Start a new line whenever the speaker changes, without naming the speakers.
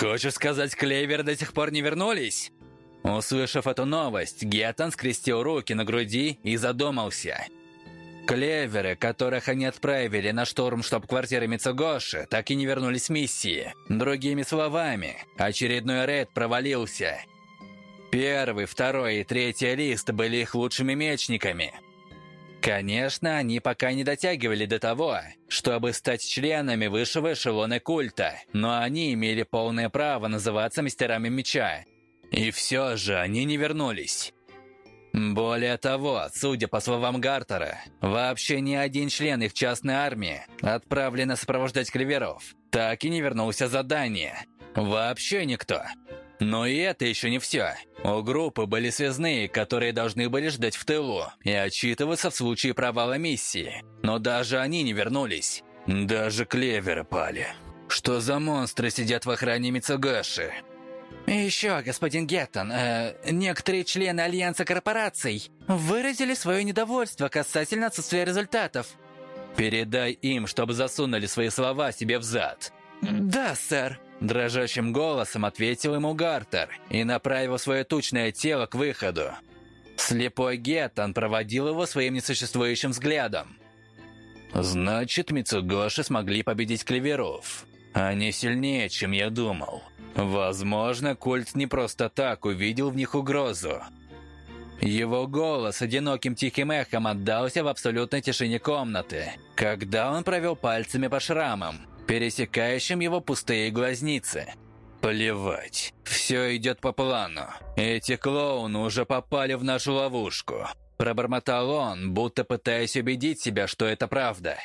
«Хочешь сказать, Клевер до сих пор не вернулись?» Услышав эту новость, Геттон скрестил руки на груди и задумался. Клеверы, которых они отправили на штурм штаб-квартиры Мицугоши, так и не вернулись с миссии. Другими словами, очередной рейд провалился. Первый, второй и третий лист были их лучшими мечниками. Конечно, они пока не дотягивали до того, чтобы стать членами высшего эшелона культа, но они имели полное право называться мастерами меча и все же они не вернулись. Более того, судя по словам Гартера, вообще ни один член их частной армии, отправленный сопровождать клеверов, так и не вернулся с задания. Вообще никто. Но и это еще не все. У группы были связные, которые должны были ждать в тылу и отчитываться в случае провала миссии. Но даже они не вернулись. Даже клеверы пали. Что за монстры сидят в охране Мицугаши?
И еще, господин Геттон, э, некоторые члены Альянса корпораций выразили свое недовольство касательно отсутствия результатов.
Передай им, чтобы засунули свои слова себе в зад.
Да, сэр.
Дрожащим голосом ответил ему Гартер и направил свое тучное тело к выходу. Слепой Геттон проводил его своим несуществующим взглядом. Значит, Мицугоши смогли победить клеверов. Они сильнее, чем я думал. Возможно, культ не просто так увидел в них угрозу. Его голос одиноким тихим эхом отдался в абсолютной тишине комнаты, когда он провел пальцами по шрамам, пересекающим его пустые глазницы. Плевать, все идет по плану. Эти клоуны уже попали в нашу ловушку. Пробормотал он, будто пытаясь убедить себя, что это правда.